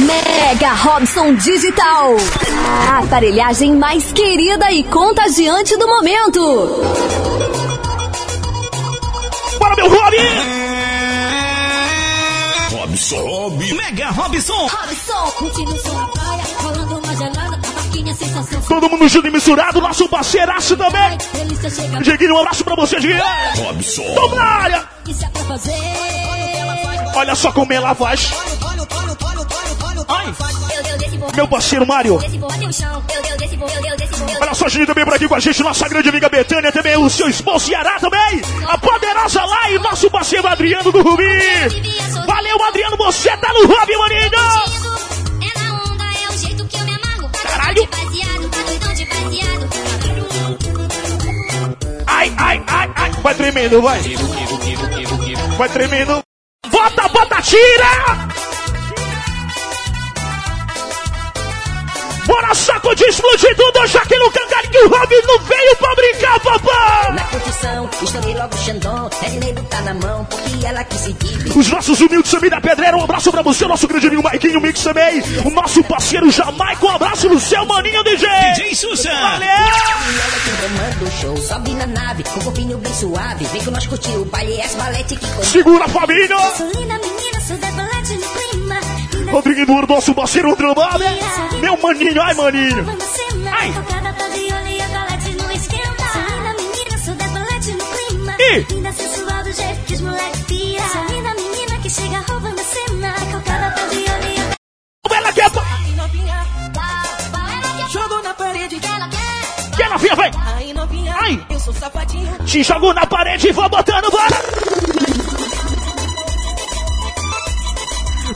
Mega Robson Digital. A aparelhagem mais querida e contagiante do momento. Bora, meu Robin! Robson, Robin. Mega Robson. Robson. Todo mundo junto e misturado, nosso parceiraço também. Diguinho, um abraço pra você, Diguinho. Robson. Toma na área. Olha só como ela faz. Ai. Meu parceiro Mário. Olha só, gente também por aqui com a gente, nossa grande amiga Betânia também, o seu esposo Ceará também. A poderosa lá e nosso parceiro Adriano do Rubi. Valeu, Adriano, você tá no Rubi, maninho. Caralho. Ai, ai, ai, ai. Vai tremendo, vai. Vai tremendo. Bota, bota, tira! Bora sacudir, explodir tudo, já que no cangalho que o Robin não veio pra brincar, papai! Na condição, estourei logo o Xandão, é tá na mão, porque ela quis se Os nossos humildes também da pedreira, um abraço pra você, nosso grande amigo Maiquinho Mix também, o nosso parceiro Jamaica, um abraço no seu maninho DJ! DJ Susan! Valeu! é que... Segura família! Sou linda menina, Rodrigo Duro, nosso parceiro Trabalho. Meu maninho, ai maninho. Ai. E? Linda sensual do jeito que os moleques pira. Sou linda menina que chega roubando a cena. Cocada de olho Ela quer. Jogo na parede que ela quer. Que novinha, vem. Ai. Eu sou safadinha. Te jogo na parede e vou botando, bora.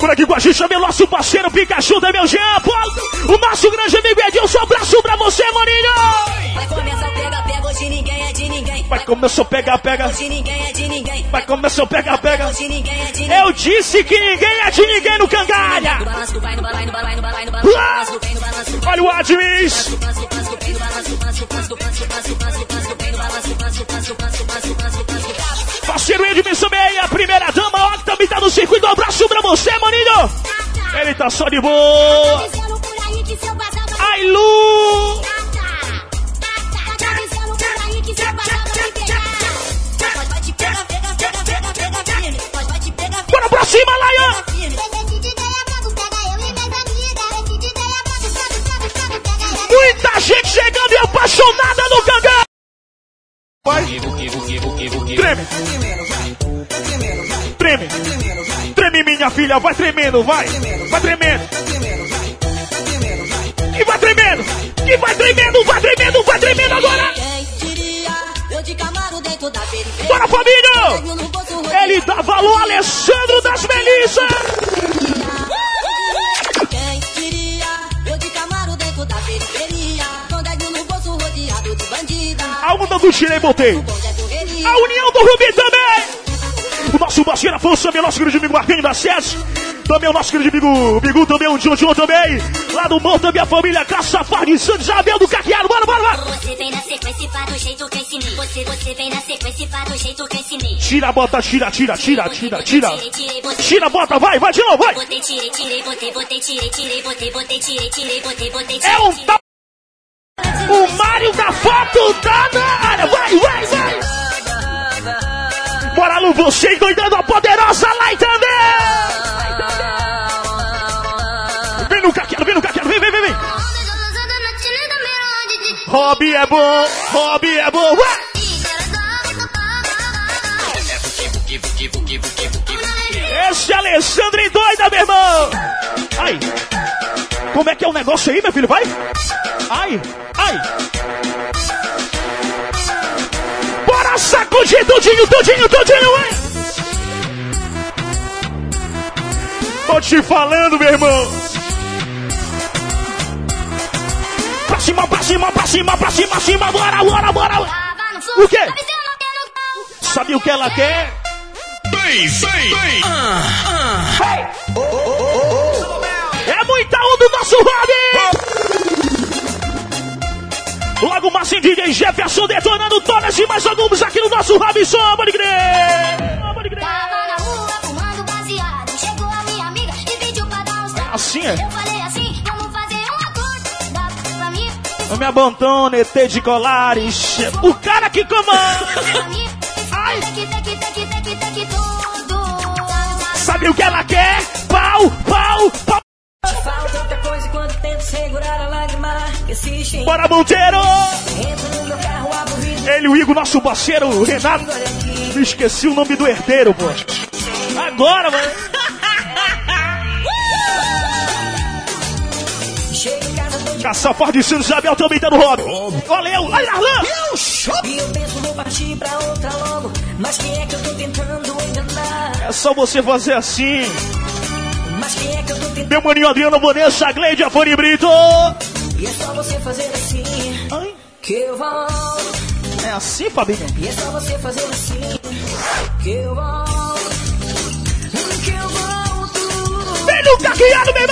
Por aqui com a gente também, nosso parceiro Pikachu da meu Jean Paulo. O nosso grande amigo Edilson, abraço pra você, maninho. Vai começar o pega, pega, hoje ninguém é de ninguém. Vai começar o pega, pega. Hoje ninguém é de ninguém. Vai começar o pega, pega. Hoje ninguém é de ninguém. Eu disse que ninguém é de ninguém no cangalha. Olha o Admis. Parceiro Edmilson também, a primeira dama, ó, que também tá no circuito. Um abraço pra você, maninho. Ele tá só de boa. Ai, Lu. Bora pra cima, Laia! Muita gente chegando e apaixonada no Gangá! Vai! Treme! Treme! Treme, minha filha! Vai tremendo, vai! Vai tremendo! E vai tremendo! E vai tremendo, vai tremendo, vai tremendo agora! Bora, família! Ele dá valor Alessandro das Melissas! Onda do Chile botei. A união do Rubi também. O nosso parceiro Afonso também, nosso grande amigo Marquinhos da Sete. Também o nosso grande amigo Bigu também, o Jojo também. Lá do Morro também a família Caçapar de Santos, Abel do Caqueado. Bora, bora, bora. Você vem na sequência para do jeito que ensinei. Você, você vem na sequência para do jeito que ensinei. Tira a bota, tira, tira, tira, tira, tira. Tira bota, vai, vai de novo, vai. É um o Mário da foto tá na área. Vai, vai, vai. Bora, Lu, você cuidando a poderosa lá também. Vem no caqueiro, vem no caqueiro, vem, vem, vem, vem. Hobby é bom, hobby é bom, vai. Esse é Alessandro doida, meu irmão. Ai. Como é que é o negócio aí, meu filho? Vai! Ai! Ai! Bora sacudir tudinho, tudinho, tudinho, hein? Tô te falando, meu irmão! Pra cima, pra cima, pra cima, pra cima, pra cima, bora, bora, bora! O quê? Sabe o que ela quer? Vem, vem, Ah, ah. Oh, oh, oh, 31 do nosso Rob! Logo mais em DJ Jefferson detonando todas e mais alguns aqui no nosso Rob Som, pode! Tava na rua fumando baseado, chegou a minha amiga e pediu pra dar ah, assim é? Eu falei assim, fazer pra mim... Eu me abandono, ET de colares, o cara que comanda! Ai! Sabe o que ela quer? Pau, pau, pau Bora, Monteiro! Ele, o Igor, nosso parceiro, o Renato. Me esqueci o nome do herdeiro, pô. Agora, mano. Caça Ford de Sino Isabel também tá no hobby. Valeu, vai Arlan! E eu penso vou partir pra outra logo. Mas quem é que eu tô tentando enganar? É só você fazer assim. Mas quem é que eu tô tentando... Meu maninho Adriano, Vanessa, Gleide, Afone Brito. E é só você fazer assim. Ai. Que eu volto. É assim, Fabinho? E é só você fazer assim. Que eu volto. Que eu volto. Vem no caqueado, meu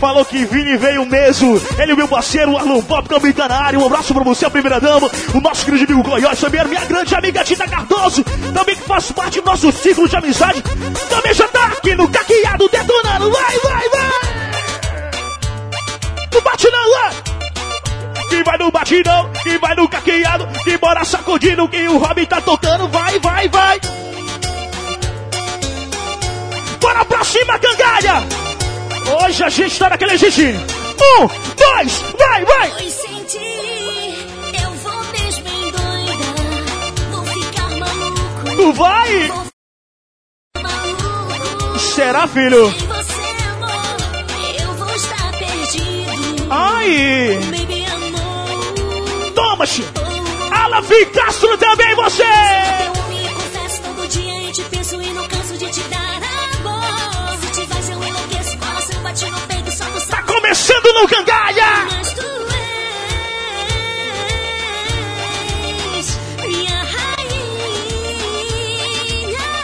falou que Vini veio mesmo. Ele, meu parceiro, Arlon Pop, também tá na área. Um abraço pra você, a primeira dama. O nosso querido amigo Goiás, também, minha grande amiga Tita Cardoso. Também que faz parte do nosso ciclo de amizade. Também já tá aqui no caqueado detonando. Vai, vai, vai! No bate não, vai! Que vai no batidão, que vai no caqueado, que bora sacudindo, que o Robin tá tocando. Vai, vai, vai! Bora pra cima, cangalha! Hoje a gente tá naquele jeitinho. Um, dois, vai, vai! Oi, senti, eu vou mesmo em doida. Vou ficar maluco. Tu vai? Vou maluco. Será, filho? Sem você, amor, eu vou estar perdido. Ai! Baby, amor. Toma, Chico! Alan Castro também, você! Eu me confesso todo dia e te penso e não canso de te dar começando no Cangalha! Mas tu és minha rainha.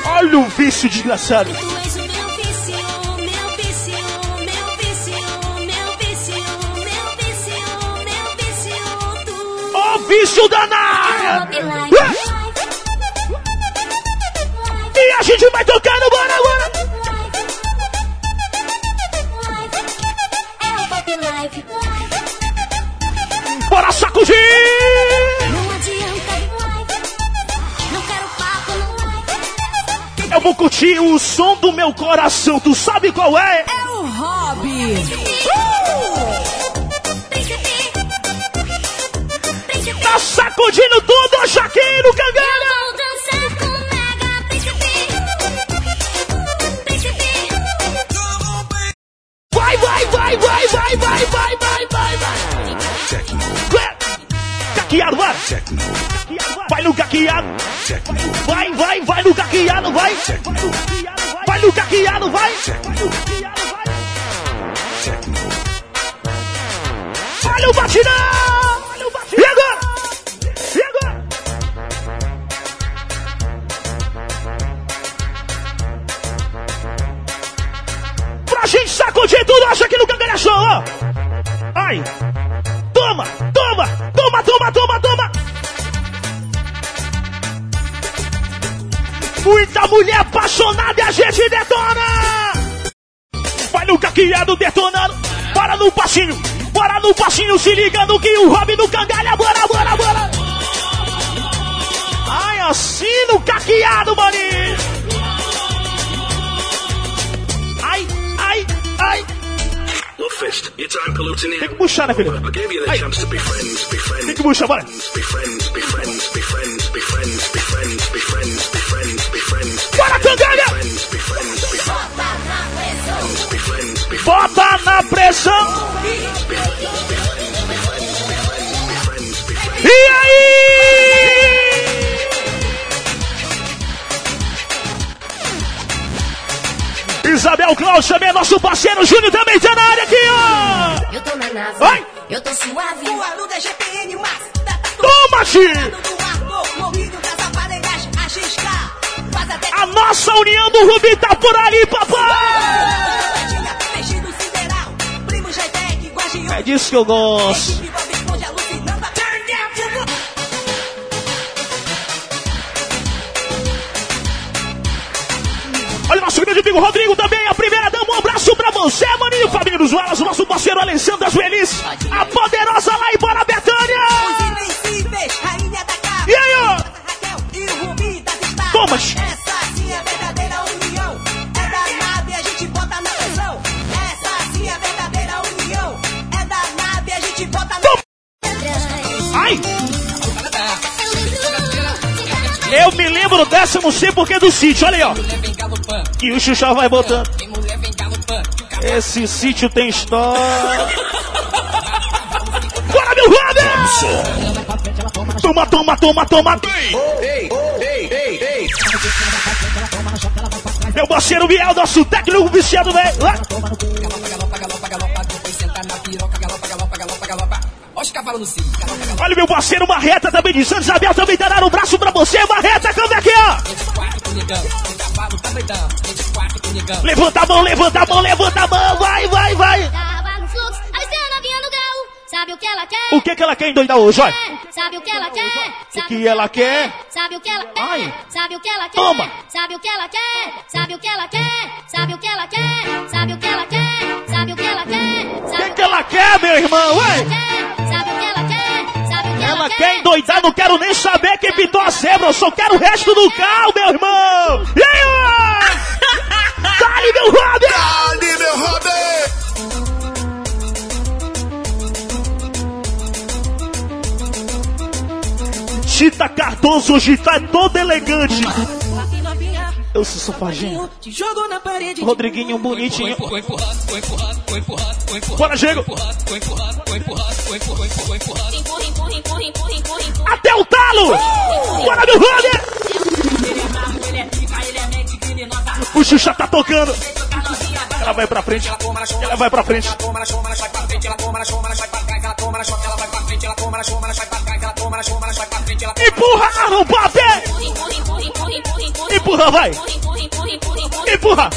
Olha o vício desgraçado. Tu és o meu vício, meu vício, meu vício, meu vício, meu vício, meu vício, tu. Oh, vício danado! E a gente vai tocando, bora, bora! Bora sacudir! Eu vou curtir o som do meu coração, tu sabe qual é? É o hobby! Uh! Tá sacudindo tudo, Jaqueiro Cangana! Caqueado. Vai, vai, vai no caqueado, vai. Vai no caqueado, vai. Olha o batidão. sacudir tudo, acha aqui no Cangalhação, ó. Ai. Toma, toma, toma, toma, toma, toma. Muita mulher apaixonada e a gente detona! Vai no caqueado detonando, bora no passinho, bora no passinho, se ligando que o Robin do cangalha, bora, bora, bora! Ai, assim no caqueado, mani! Ai, ai, ai! Tem que puxar, né, filho? I gave you the chance. Tem que puxar, bora cangalha! Bota na pressão! E aí? Isabel Klaus também, nosso parceiro Júnior também tá na área aqui, ó. Eu tô na NASA. Vai. Eu tô suave. O aluno da GPN Max. Toma, Chi. A nossa união do Rubi tá por ali, papai! É disso que eu gosto. Olha o nosso grande amigo Rodrigo também, a primeira dama. Um abraço pra você, maninho. Família dos o nosso parceiro Alessandra Joelis. A poderosa lá em Bora Betânia. Thomas. Essa sim é verdadeira união. É da nave, a gente bota na pressão. Essa sim é verdadeira união. É da nave, a gente bota na Ai! Eu me lembro dessa, não sei porquê do sítio, olha aí, ó. Que o Xuxa vai botando. Esse sítio tem história. Bora, meu Roder! Toma, toma, toma, toma. Ei, ei, Meu parceiro Biel, nosso técnico viciado, velho. Olha meu parceiro Marreta também de Santa Isabel também dará no braço pra você, Marreta, canta aqui, ó. Levanta a mão, levanta a mão, levanta a mão, vai, vai, vai. Sabe o que ela quer? O que, que ela quer endoidar hoje, olha? Sabe o que ela quer? O que ela quer? Sabe o que ela quer? Ai. Sabe o que ela quer? Toma. Sabe o que ela quer? Sabe o que ela quer? Sabe o que ela quer? Sabe o que ela quer? Sabe o que ela quer? O que, que ela quer, meu irmão? Ué? Sabe o que ela quer? Sabe o que ela, ela quer? quer endoidar, não quero nem saber quem pintou a zebra, eu só quero o resto do carro, meu irmão! E aí, Dali, meu Robin! Dali, meu Robin! Tita Cardoso hoje tá todo elegante. Eu sou safadinho. Rodriguinho bonitinho. Bora, Diego. Até o talo. Bora, meu Roder. O Xuxa tá tocando. Ela vai pra frente. Ela vai pra frente. Empurra, Pop! Empurra, vai! Empurra!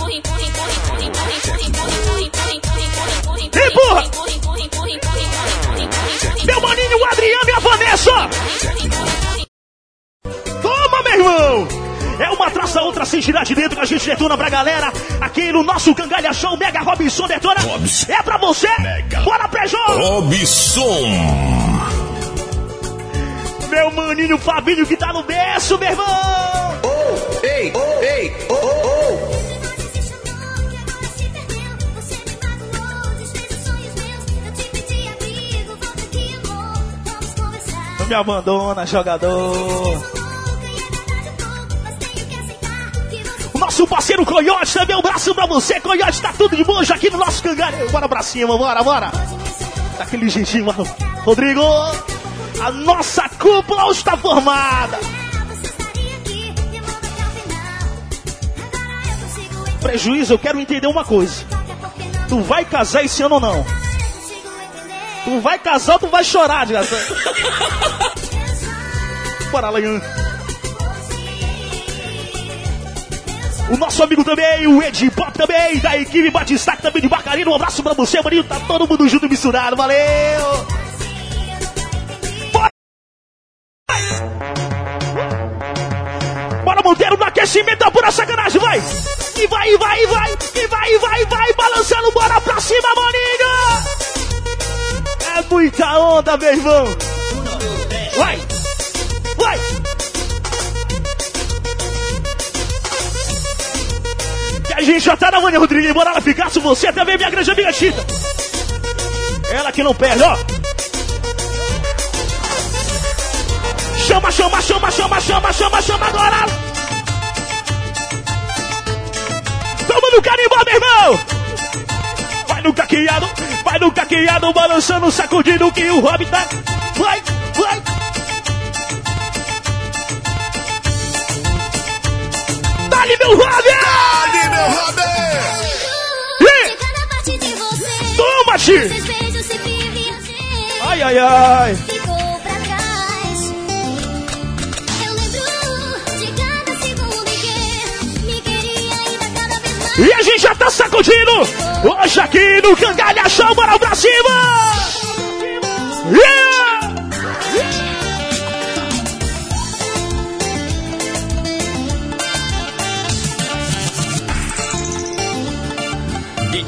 Empurra! Meu maninho, o Adriano e a Vanessa! Toma, meu irmão! É uma traça outra sem tirar de dentro que a gente detona pra galera. Aqui no nosso Cangalha Show, Mega Robinson detona. Robson. É pra você. Mega. Bora, Prejô. Robson. Meu maninho Fabinho que tá no berço, meu irmão. Oh, ei, oh, ei, oh, oh, oh. Não me abandona, jogador. Nosso parceiro Coyote também. Um abraço pra você, Coyote. Tá tudo de bom já aqui no nosso cangalho. Bora pra cima, bora, bora. Daquele jeitinho, mano. Rodrigo, a nossa cúpula está formada. Prejuízo, eu quero entender uma coisa. Tu vai casar esse ano ou não? Tu vai casar ou tu vai chorar, desgraçado? Bora, Leandro. O nosso amigo também, o Ed Pop também, da equipe Batistac também de Barcarino. Um abraço pra você, maninho. Tá todo mundo junto misturado. Valeu! Bora, Monteiro, no aquecimento, é pura sacanagem, vai! E vai, e vai, e vai, e vai, e vai, e vai, balançando, bora pra cima, maninho! É muita onda, meu irmão! Vai! Vai! A gente já tá na manhã, Rodriguinho. Bora lá ficar com você também, minha grande amiga Chita. Ela que não perde, ó. Chama, chama, chama, chama, chama, chama, chama agora. Tamo no carimbó, meu irmão. Vai no caqueado, vai no caqueado, balançando, sacudindo que o Robin tá. Vai, vai. Dali, meu Robin! Toma, Ti! Ai, ai, ai! E a gente já tá sacudindo. Hoje aqui no Cangalha Show, bora pra cima. Yeah!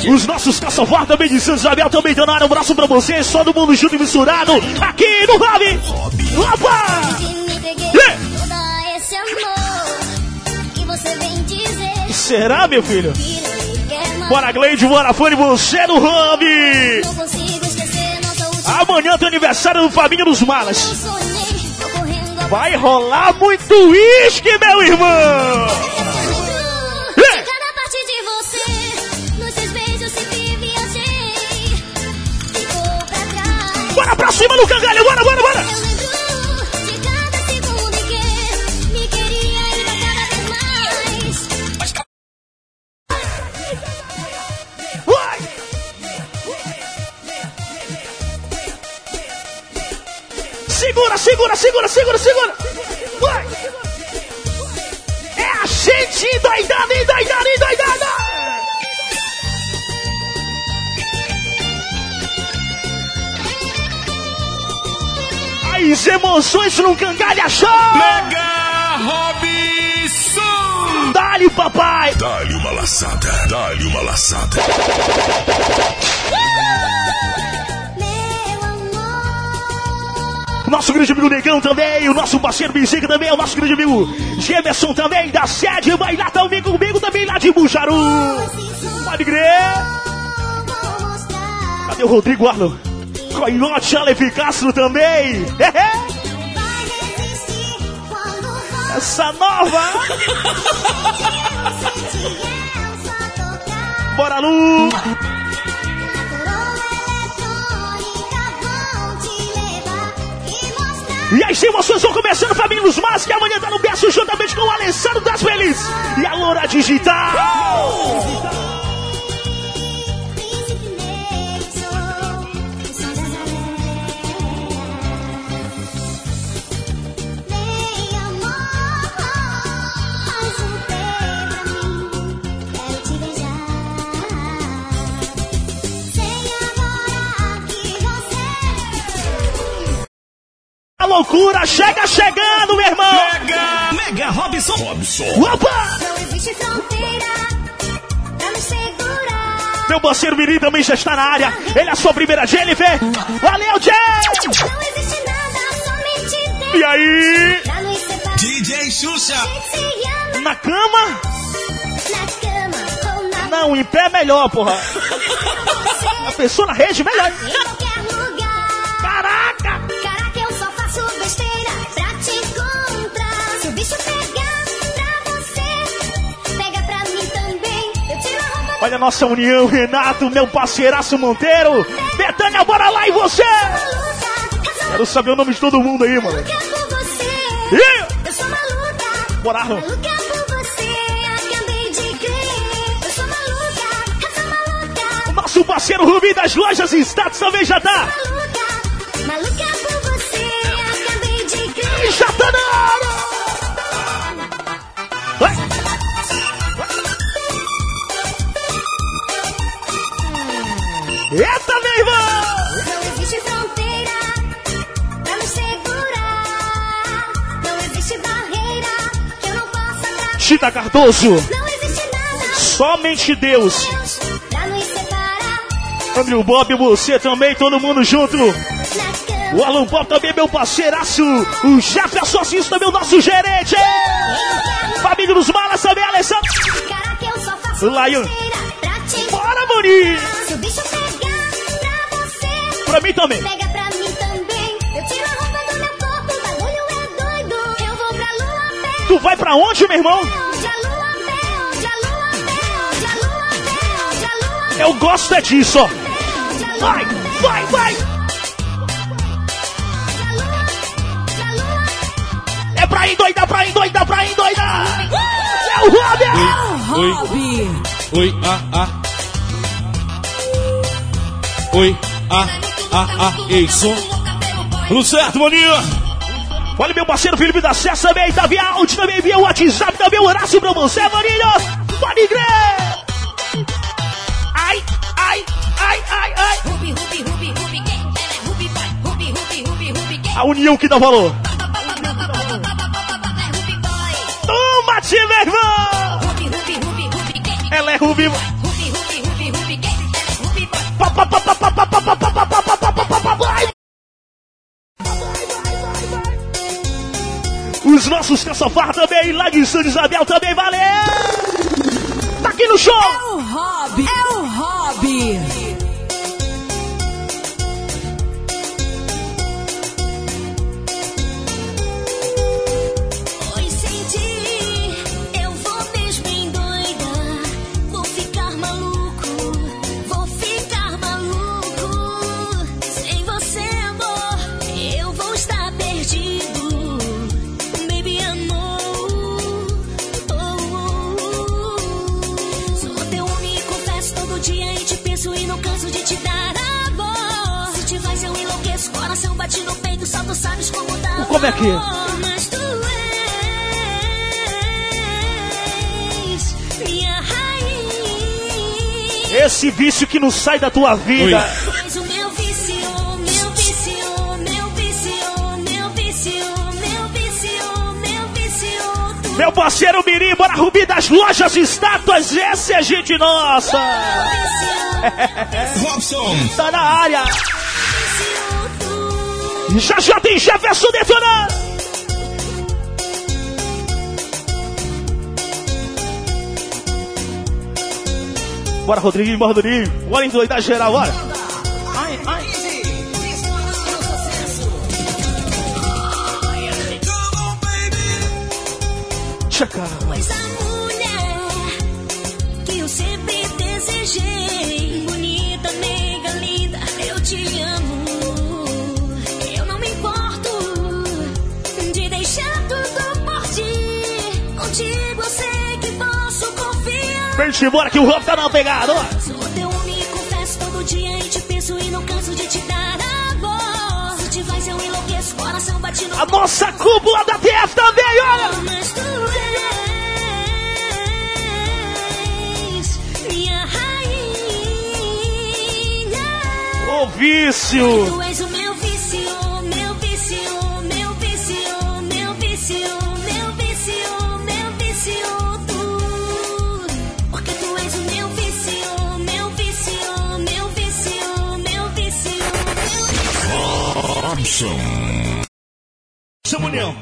Os nossos caçavar também de São Isabel também área. Um abraço pra vocês, todo mundo junto e misturado aqui no Hobby. Opa! Yeah! Será, meu filho? Bora, Gleide, bora, fone, você no Hobby! Amanhã tem aniversário do Fabinho dos Malas. Vai rolar muito uísque, meu irmão! Cima do cangalho, bora, bora, bora! Segura, segura, segura, segura, segura. Emoções no Cangalha Show. Mega Robson. Dá-lhe, papai. Dá-lhe uma laçada. Dá-lhe uma laçada. Nosso grande amigo Negão também, o nosso parceiro Bizica também, o nosso grande amigo Gemerson também, da sede, vai lá também comigo também lá de Bujaru. Pode crer. Cadê o Rodrigo Arno? Coiote Aleph Castro também. Essa nova. Bora, Lu. E as emoções vão começando, família dos Mas, que amanhã tá no berço juntamente com o Alessandro das Felizes e a Loura Digital. loucura Robson. Robson. Opa! Não existe fronteira pra me segurar. Meu parceiro Mirim também já está na área. Ele é a sua primeira Jennifer. Valeu, Jen! Não existe nada, somente Deus. E aí? DJ Xuxa. Na cama? Na cama ou na... Não, em pé é melhor, porra. A pessoa na rede, melhor. Olha a nossa união, Renato, meu parceiraço Monteiro. Betânia, bora lá e você? Quero saber o nome de todo mundo aí, mano. Yeah. O nosso parceiro Rubi das lojas e status também já tá. Chita Cardoso. Não existe nada. Somente Deus. Andrew Bob, você também, todo mundo junto. O Alan Bob também, meu parceiraço. O Jefferson Assis também, o nosso gerente. Família dos Malas também, Alessandro. Lion. Bora, Boninho pra mim também. É. Tu vai pra onde, meu irmão? Eu gosto é disso, ó. Vai, vai, vai. É pra endoidar, pra endoidar, pra endoidar. É o Robin. Oi, oi, oi, ah, ah. Oi, ah ah, ah, ei, som. Tudo certo, Boninho? Olha meu parceiro Felipe da Cessa também, tá via áudio também, via WhatsApp também, um abraço pra você, Maninho. Pode crer! ai, ai, ai. Rubi, rubi, rubi, rubi, quem? Rubi, vai. Rubi, rubi, rubi, rubi, quem? A união que dá valor. Toma, te meu irmão. Rubi, rubi, rubi, rubi, quem? Ela é rubi. Rubi, rubi, rubi, rubi, quem? Rubi, vai. Os nossos caçofar também, lá de São Isabel também, valeu! Tá aqui no show! É o hobby! É o hobby! Como é que é? Esse vício que não sai da tua vida. Meu parceiro Mirim, bora Rubi das lojas estátuas, essa é gente nossa! Robson! tá na área! Já já tem Jefferson detonando. Bora, Rodriguinho, bora, Rodriguinho. Bora endoidar geral, bora. Ai, ai. Checa. Vem embora que o Rob tá na pegada. Sou teu homem, confesso todo dia e te penso e não canso de te dar amor. Se te vais eu enlouqueço, coração bate no... A nossa cúpula da TF também, olha! Mas tu és minha rainha. O vício! Robson. Chama União.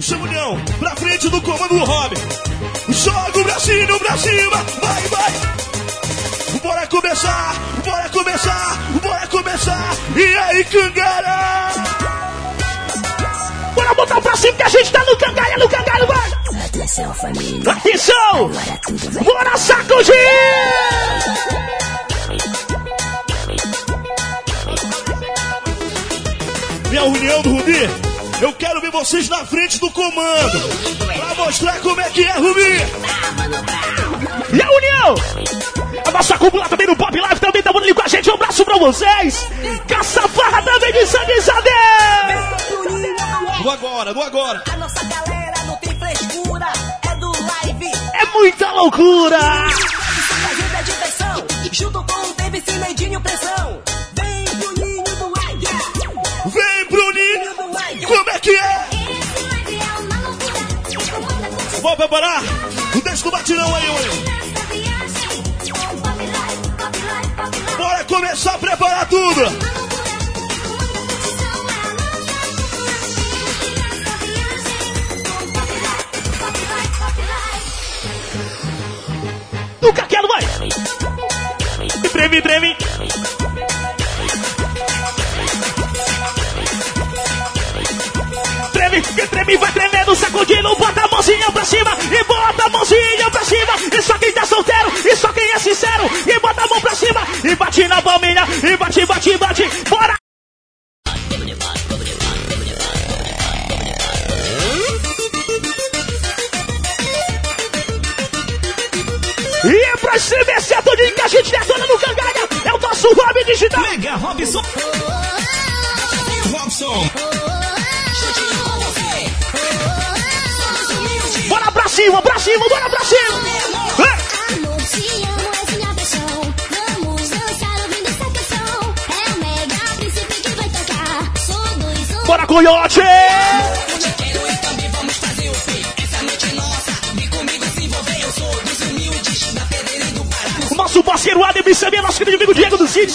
Chama União. Pra frente do comando do Rob. Joga o bracinho pra cima. Vai, vai. Bora começar. Bora começar. Bora começar. E aí, Cangara? Bora botar o pra cima que a gente tá no cangalha, no cangalho, vai. Atenção, família. Atenção. Bora sacudir. Minha união do Rubi, eu quero ver vocês na frente do comando. Pra mostrar como é que é, Rubi. E a união? A nossa cúpula também no Pop Live também tá ali com a gente. Um abraço pra vocês. Caçafarra também de São Isabel. Do agora, do agora. A nossa galera não tem frescura. É do live. É muita loucura. Junto com o David Cinedinho Pressão. É? Vou preparar o texto do batirão aí, ué. Bora começar a preparar tudo. Nunca quero mais. Me treme, me treme. Treme, que treme, vai tremendo, sacudindo, bota a mãozinha pra cima e bota a mãozinha pra cima. E só quem tá solteiro, e só quem é sincero, e bota a mão pra cima e bate na palminha, e bate, bate, bate, bora! E é pra escrever certo de que a gente detona no cangalha, é o nosso hobby digital. Mega Robson. Robson. cima, pra cima, bora pra cima! Amor, te amo, minha paixão. Vamos dançar ouvindo essa canção. É o mega príncipe que vai tocar. Sou dois, um. Bora, coiote! Nosso parceiro ADMCB, é nosso querido amigo Diego dos Cid.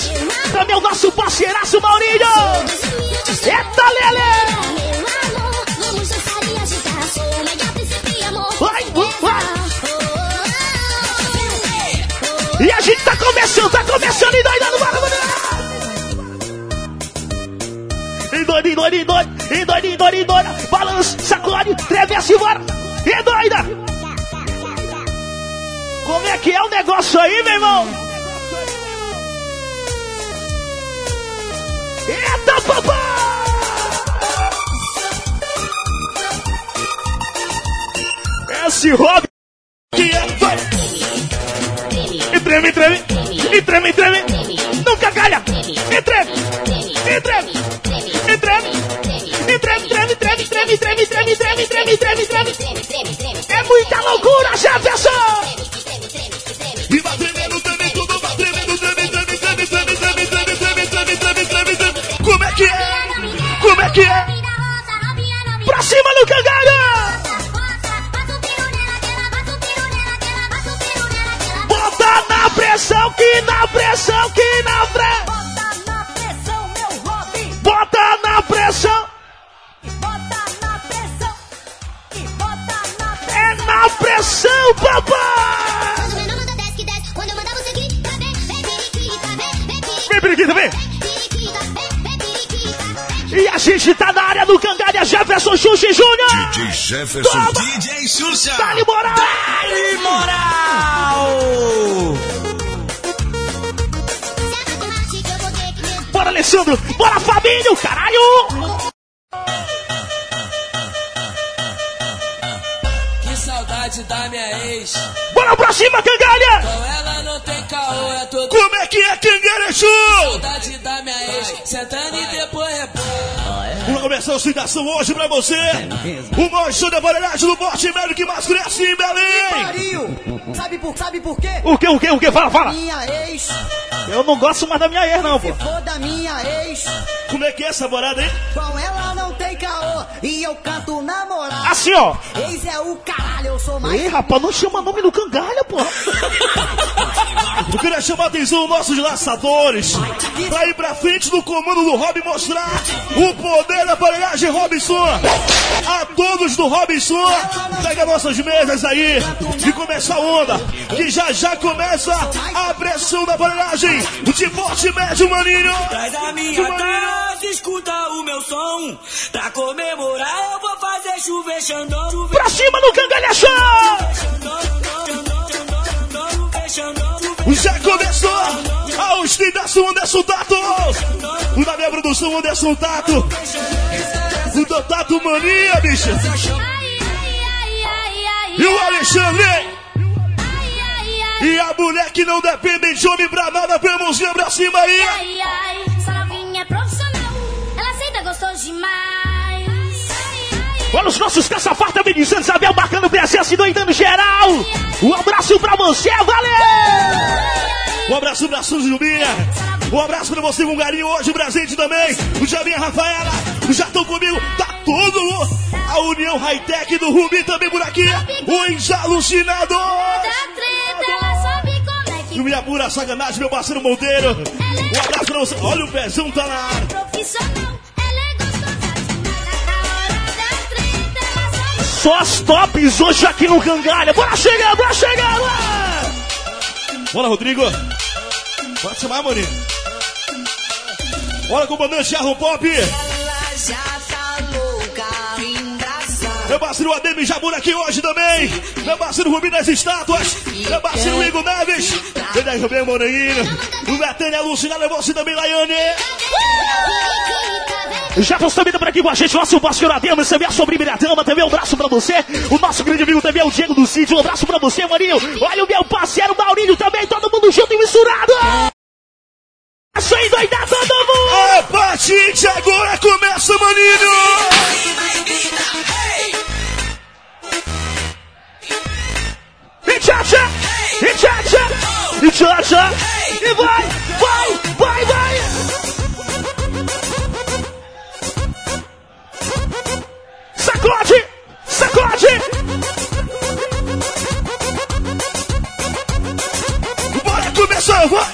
Também é o nosso parceiraço Maurinho. Eita, Lele! E a gente tá começando, tá começando e doidando, bora, bora! E doida, e doida, e doida, e doida, e doida, e doida. Balança, sacode, treme assim, bora. E doida! Como é que é o negócio aí, meu irmão? Eita, papai! Esse Rob treme, e treme. Nunca calha. E treme, e treme, e treme. E treme, treme, treme, treme, treme, treme, treme, treme, treme, treme. É muita loucura, Jefferson! Jefferson Xuxa Júnior! DJ Jefferson. Toma! DJ Xuxa. Dá-lhe moral! E moral! Bora, Alessandro! Bora, Fabinho! Caralho! Que saudade da minha ex. Bora pra cima, Cangalha! Com ela não tem caô, é todo Como é que é, Cangueira Show? saudade da minha ex. Sentando e depois rebola. Começar a citação hoje pra você. O maior show da variedade do Porte Médio que mais cresce em Belém. Sabe por, sabe por quê? O que, o que, o que? Fala, fala! Minha ex, Eu não gosto mais da minha ex, não, pô. for da minha ex, Como é que é essa morada, hein? com ela não tem caô e eu canto na moral. Assim, ó. Ex é o caralho, eu sou mais. Ei, rapaz, não chama nome do Cangalha, pô. Eu queria chamar a atenção dos nossos laçadores pra ir pra frente do comando do Rob mostrar o poder da aparelhagem Robinson. A todos do Robinson, pega nossas mesas aí e começa a onda, que já já começa a pressão da aparelhagem de porte médio, maninho. Traz a minha taça, escuta o meu som. Pra comemorar eu vou fazer chover Xandão. Pra cima do Cangalha Show! Já começou a ostentação Anderson Tato. O da minha produção Anderson Tato. O do Tato Mania, bicho. E o Alexandre. E a mulher que não depende de homem pra nada, põe a mãozinha pra cima aí. Ai, ai, essa novinha é profissional. Ela senta gostoso demais. Olha os nossos caça-farta amenizando, Isabel marcando presença e doidando geral. Um abraço pra você, valeu! Um abraço pra Suzy Jubinha. Um abraço pra você com carinho hoje, presente também. O Javinha Rafaela, já estão comigo. Tá todo mundo. A União Hightech do Rubi também por aqui. O Enjalucinador. Da treta, ela sabe como é E o Minha Pura Sacanagem, meu parceiro Monteiro. Um abraço pra você. Olha o pezão, tá na área. Só as tops hoje aqui no Cangalha. Bora chegar, bora chegar lá! Bora, Rodrigo. Bora chamar, Morinho. Bora, comandante Arro Pop. Ela já tá louca, engraçada. Meu parceiro Ademir Jabur aqui hoje também. Meu parceiro Rubi das Estátuas. Meu parceiro Igor Neves. Vem aí também, Moreninho. O Betânia alucinado é você também, Laiane. Jefferson também tá por aqui com a gente, nosso parceiro Ademo, também a sobrinha dama, também um abraço pra você. O nosso grande amigo também é o Diego do Sítio, um abraço pra você, Marinho. Olha o meu parceiro Maurinho também, todo mundo junto e misturado. Isso aí, doidar todo mundo! A partir de agora começa, maninho. E tchá, tchá, e tchá, tchá, e tchá, tchá, e vai, vai, vai, vai. Sacode! Sacode! Bora começar, vai!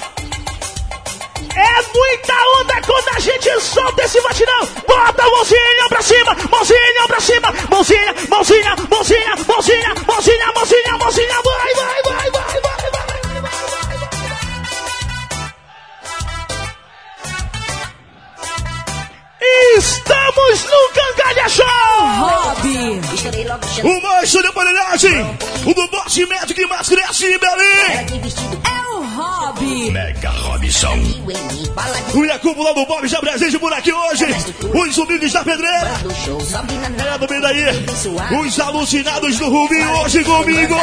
É muita onda quando a gente solta esse batidão! Bota a mãozinha pra cima, mãozinha pra cima, mãozinha, mãozinha, mãozinha, mãozinha, mãozinha, mãozinha, mãozinha, vai, vai, vai, vai, vai! Estamos no Cangalha Show! Hobby. O macho de aparelhagem, o do bote médico que mais cresce em Belém. de vestido. É o Hobby. Mega Robson. O Iacubo lá do Bob já presente por aqui hoje. Os humildes da pedreira. É do meio daí. Os alucinados do Rubi hoje comigo.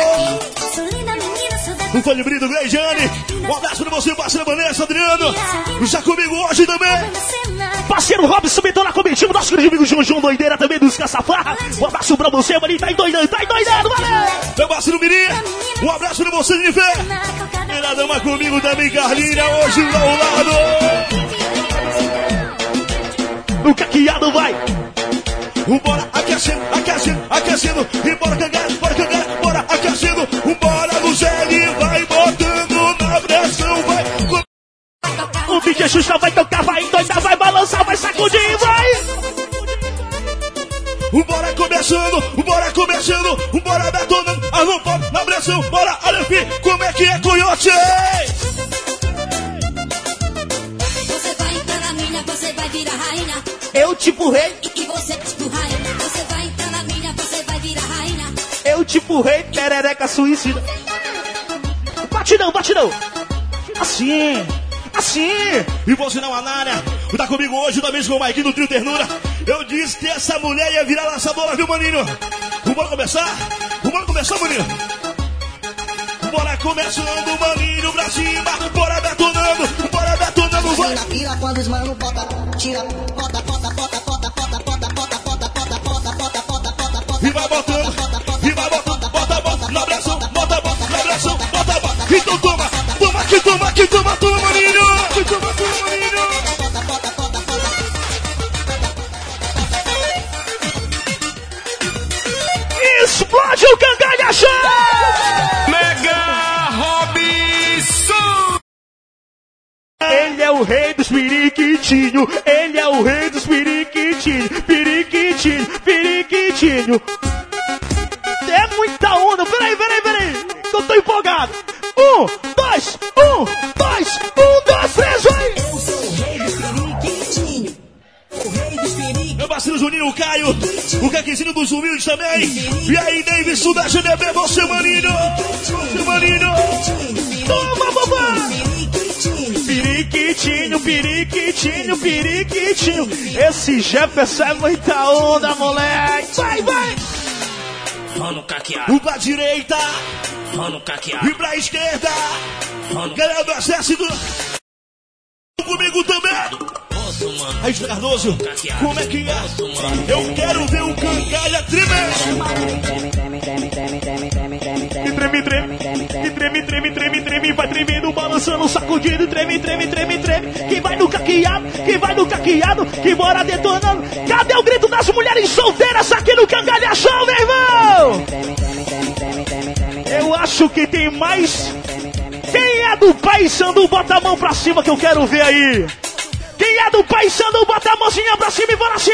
O fã de Brito, Gleijane. Um abraço pra você, parceiro Vanessa, Adriano. Já comigo hoje também. Parceiro Robson Betão na comitiva, nosso querido amigo João João Doideira também dos Caçafarra. Um abraço pra você, mano, tá endoidando, tá endoidando, valeu! Meu parceiro Mirim. Um abraço pra você, Jennifer. Primeira dama comigo também, Carlinha, hoje ao lado. No caqueado vai! Bora aquecendo, aquecendo, aquecendo. E bora cangar, bora cangar, bora tipo rei, perereca suicida. Batidão, batidão! Assim, assim! E você não, Anária, tá comigo hoje, com o Maikinho do Trio Ternura. Eu disse que essa mulher ia virar lançadora, viu, maninho? Bora começar? Bora começar, maninho? Bora começando, maninho, pra cima. Bora detonando, bora detonando, vai. Na pira quando os mano bota, tira, bota, bota, bota, bota, bota, bota, bota, bota, bota, bota, bota, bota, bota, bota. E vai botando, e vai botando, bota, bota, na pressão, bota, bota, na pressão, bota, bota. Então toma, toma, que toma, que toma, toma, maninho. Que toma, toma, maninho. Explode o Cangalha Show! Periquitinho, periquitinho. Esse Jefferson é muita onda, moleque. Vai, vai! Mano caqueado, Um pra direita mano caqueado, e pra esquerda. mano Galera do exército. Comigo também. Aí, Cardoso, como é que é? Eu quero ver o cangalha tremer. Treme, treme, treme, treme, treme, treme, vai tremendo, balançando, sacudindo, treme, treme, treme, treme. Quem vai no caqueado, quem vai no caqueado, que bora detonando. Cadê o grito das mulheres solteiras aqui no Cangalha Show, meu irmão? Eu acho que tem mais. Quem é do Pai Sandu, bota a mão pra cima que eu quero ver aí. Quem é do Pai Sandu, bota a mãozinha pra cima e bora assim.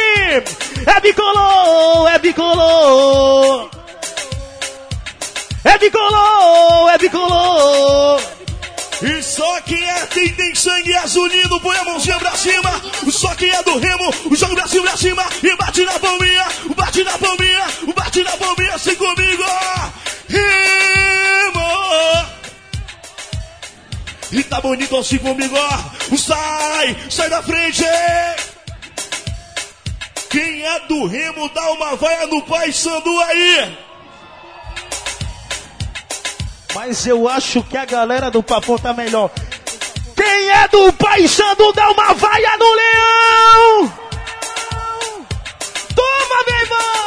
É bicolor, é bicolor. É bicolor, é bicolor. E só quem é quem tem sangue azulino, põe a mãozinha pra cima. Só quem é do remo, joga o bracinho pra cima e bate na palminha, bate na palminha, bate na palminha, assim comigo. Remo! E tá bonito assim comigo, ó. Sai, sai da frente. Quem é do remo, dá uma vaia no pai Sandu aí. Mas eu acho que a galera do Papão tá melhor. Quem é do Pai Sandu dá uma vaia no leão! Toma, meu irmão!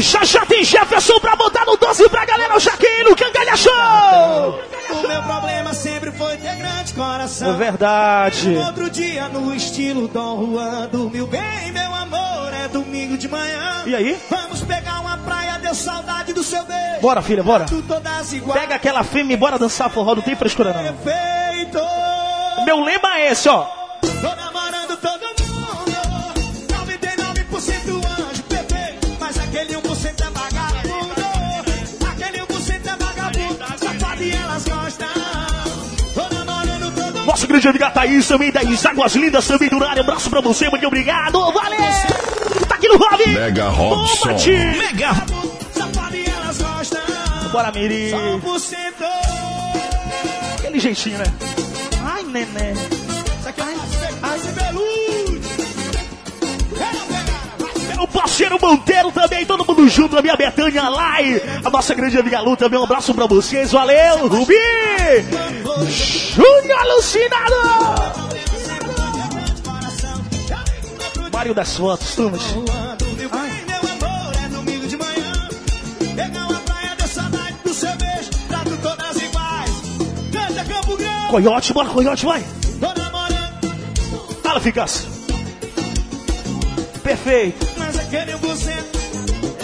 Já já tem Jefferson pra botar no 12 pra galera, o Jaqueline, o Cangalha Show! O meu problema sempre foi ter grande coração. É verdade. Outro dia no estilo Dom Juan dormiu bem, meu amor, é domingo de manhã. E aí? Vamos pegar uma praia, deu saudade do seu beijo. Bora, filha, bora. Pega aquela fêmea e bora dançar forró, não tem frescura não. Perfeito. Meu lema é esse, ó. Nosso grande amigo Thaís também, Thaís Águas Lindas também do área. Abraço pra você, muito obrigado. Valeu! Tá aqui no Rob. Mega Robson. Tio. Mega. Bora, Miri. Só 1%. Aquele jeitinho, né? Ai, neném. Isso aqui é ai, ai. Parceiro Monteiro também, todo mundo junto, a minha Betânia Lai, a nossa grande amiga Lu também, um abraço pra vocês, valeu, Rubi! Júnior Alucinado! Mário das fotos, turmas. Coiote, bora, Coiote, vai! Fala, Ficaça! Perfeito! Aquele 1%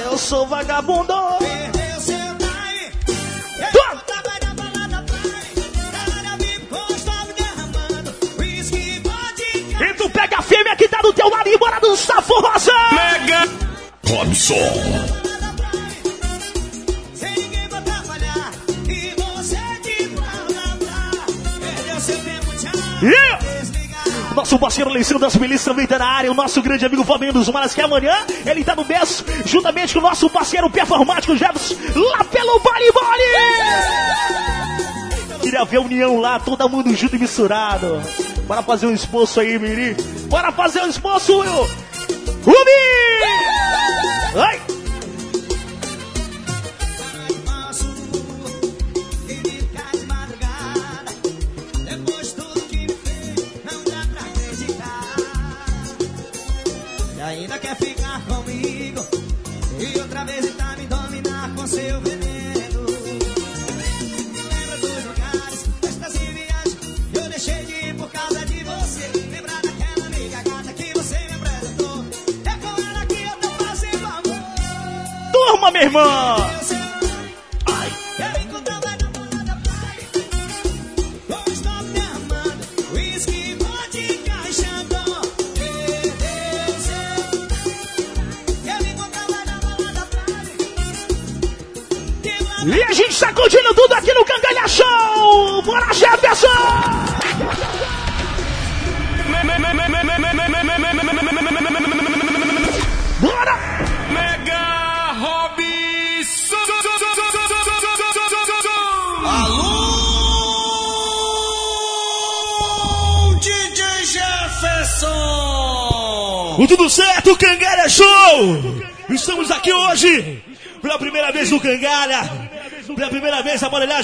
Eu sou vagabundo! perdeu seu time. Toma! Tava na balada vivo gostava derramando. Whisky, vodka. E tu pega a fêmea que tá do teu lado e bora dançar forrozão! Mega Robson. Sem ninguém pra atrapalhar. E você de blá blá blá. Perdeu seu tempo, tchau. Yeah! Nosso parceiro Leicino das Milícias também tá na área. O nosso grande amigo Fabinho dos Maras, que amanhã ele tá no berço, juntamente com o nosso parceiro performático Jefferson, lá pelo Bari Bari! Queria ver a união lá, todo mundo junto e misturado. Bora fazer um esforço aí, Miri. Bora fazer um esforço, Will! Rubi! Ai!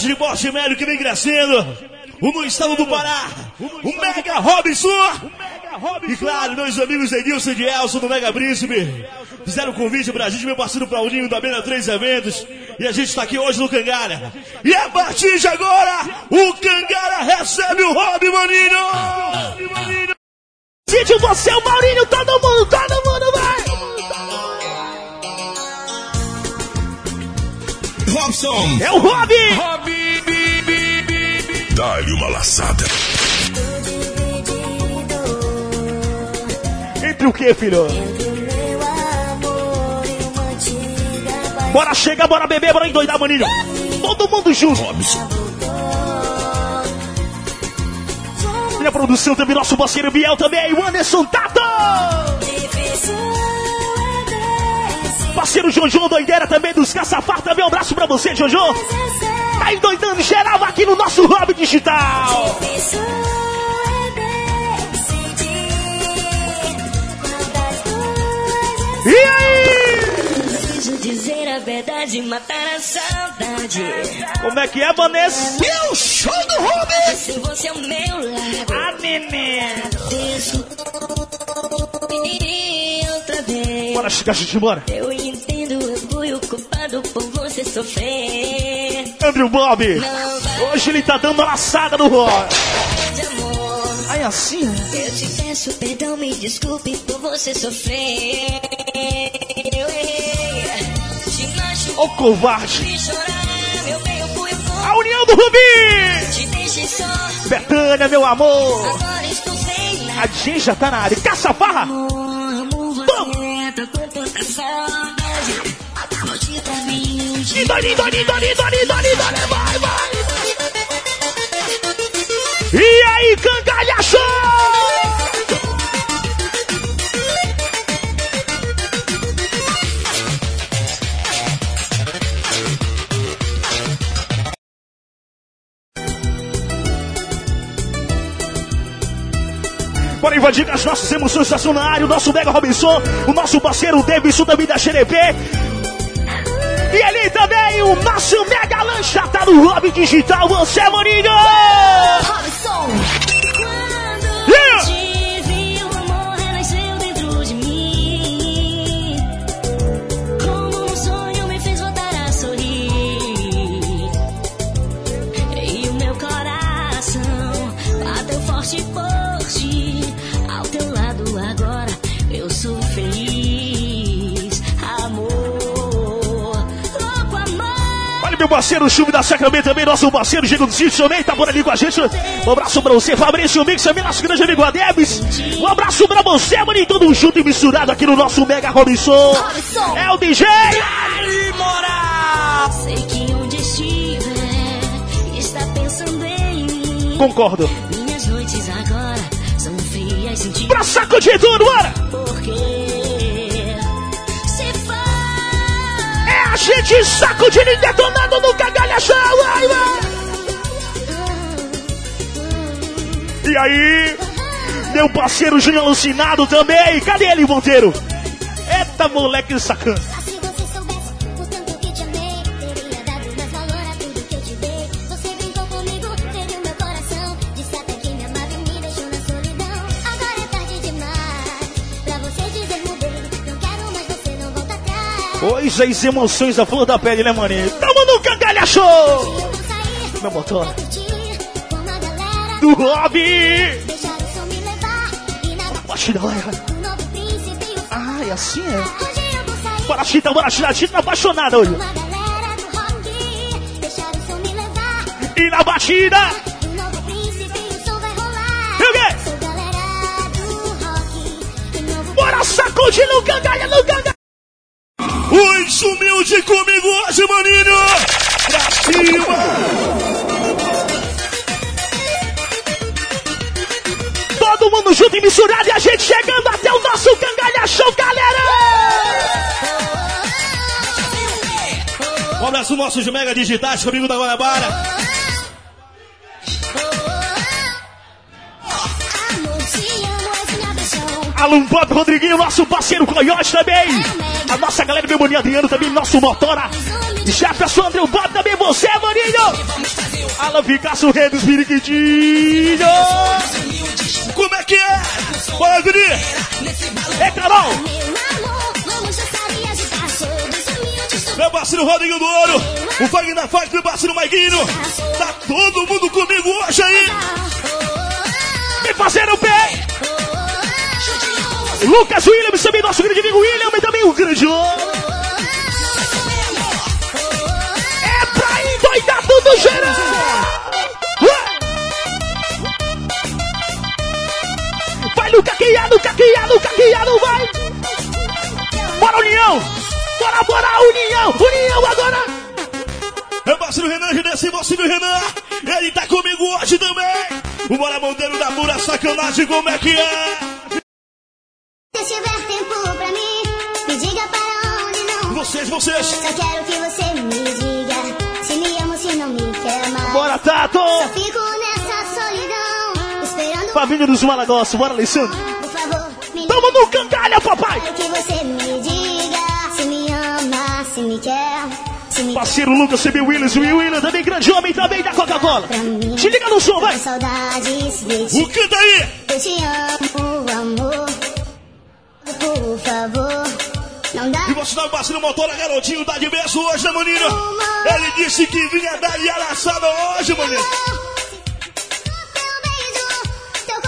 De Porte Médio que vem crescendo, o no estado do Pará, o Mega Robson! E claro, meus amigos Edilson e de Elson do Mega Príncipe, fizeram um convite pra gente, meu parceiro Claudinho da Bena 3 Eventos, e a gente tá aqui hoje no Cangalha. E a partir de agora, o Cangalha recebe o Rob Maninho! Sítio, você, o Maurinho, todo mundo, todo mundo vai! Robson! É o Rob! Rob! Dá-lhe uma laçada. Entre o que, filho? Bora chegar, bora beber, bora endoidar, maninho! Todo mundo junto! Robson. Minha produção também, nosso parceiro Biel também, o Anderson Tato! Parceiro Jojo Doideira também dos Caçafar também, um abraço pra você, Jojo! Tá endoidando geral aqui no nosso Hub Digital! E aí? Preciso dizer a verdade, matar a saudade. Como é que é, Vanessa? E o show do Robin! Se você é o meu lado, A neném! isso. E outra vez. Bora, Chica, a gente bora. Eu entendo o orgulho culpado por você sofrer. Andrew Bob. Hoje ele tá dando a laçada no amor. Aí assim, né? Eu te peço perdão, me desculpe por você sofrer. Eu errei. Te Ô covarde. fui A união do Rubi. Te deixei só. Betânia, meu amor. Agora estou sem. A gente já tá na área. Caça farra. Amor, amo você. Tô com tanta saudade. Volte pra mim. dia. Idole, idole, idole, idole, idole, idole. Vai, vai. E aí, cangalha Bora invadir as nossas emoções estacionário, o nosso Mega Robinson, o nosso parceiro Davidson também da XNP. E ali também o nosso Mega Lancha tá no Digital, você! Robson. Quando parceiro Chuve da Sacramento também, nosso parceiro Diego do Sítio também, tá por ali com a gente. Um abraço pra você, Fabrício Mix, também nosso grande amigo Adebes. Um abraço pra você, Maninho, todo junto e misturado aqui no nosso Mega Robinson. É o DJ! Sei que onde estiver está pensando em mim. Concordo. Minhas noites agora são frias. Pra sacudir tudo, bora! Gente sacudindo e detonando no Cagalha Show, vai, vai! E aí, meu parceiro Júnior Alucinado também, cadê ele, Monteiro? Eita, moleque sacana. As emoções da flor da pele, né, maninho? Tamo no Cagalha Show! Meu galera. Do Hobby! E. Bate e Ah, é assim, é? Bora, Chita, bora, Chita, Chita apaixonada hoje. E na batida, e o. E quê? Bora sacudir no Cagalha, no Cagalha! Humilde comigo hoje, maninho! Pra cima! Todo mundo junto e misturado e a gente chegando até o nosso Cangalha Show, galera! Um abraço nossos mega digitais comigo da Guanabara. Alan Bob Rodriguinho, nosso parceiro Coyote também. A nossa galera, meu maninho Adriano também, nosso motora. Jefferson André Bob também, você, maninho. Alan Picasso, rei dos periquitinhos. Como é que é? Bora, Guri! É, Carol. Meu parceiro Rodrigo do Ouro, o Fag na Fag, meu parceiro Maiguinho. Tá todo mundo comigo hoje aí. Vem fazer o pé. Lucas Williams, também nosso grande amigo William e também o grande homem. É pra endoidar tudo geral. Vai no caqueado, caqueado, caqueado, vai. Bora, União. Bora, bora, União. União agora. Meu parceiro Renan, Genesi, parceiro Renan. Ele tá comigo hoje também. O Bora Monteiro da pura sacanagem, como é que é? Se tiver tempo pra mim, me diga para onde não. Vocês, vocês. Só quero que você me diga se me ama ou se não me quer mais. Bora, Tato. Fico nessa solidão, esperando Família dos Malagossos, bora, Alessandro. por favor, me Tamo no cangalha, papai. Quero que você me diga se me ama, se me quer, Parceiro Lucas, CB Williams, o William também, grande homem também da Coca-Cola. Te liga no som, vai. O canta aí. Eu te amo, amor. Por favor, E você tá passando o motor, garotinho, tá de berço hoje, né, maninho? Ele disse que vinha dar de alaçada hoje, maninho.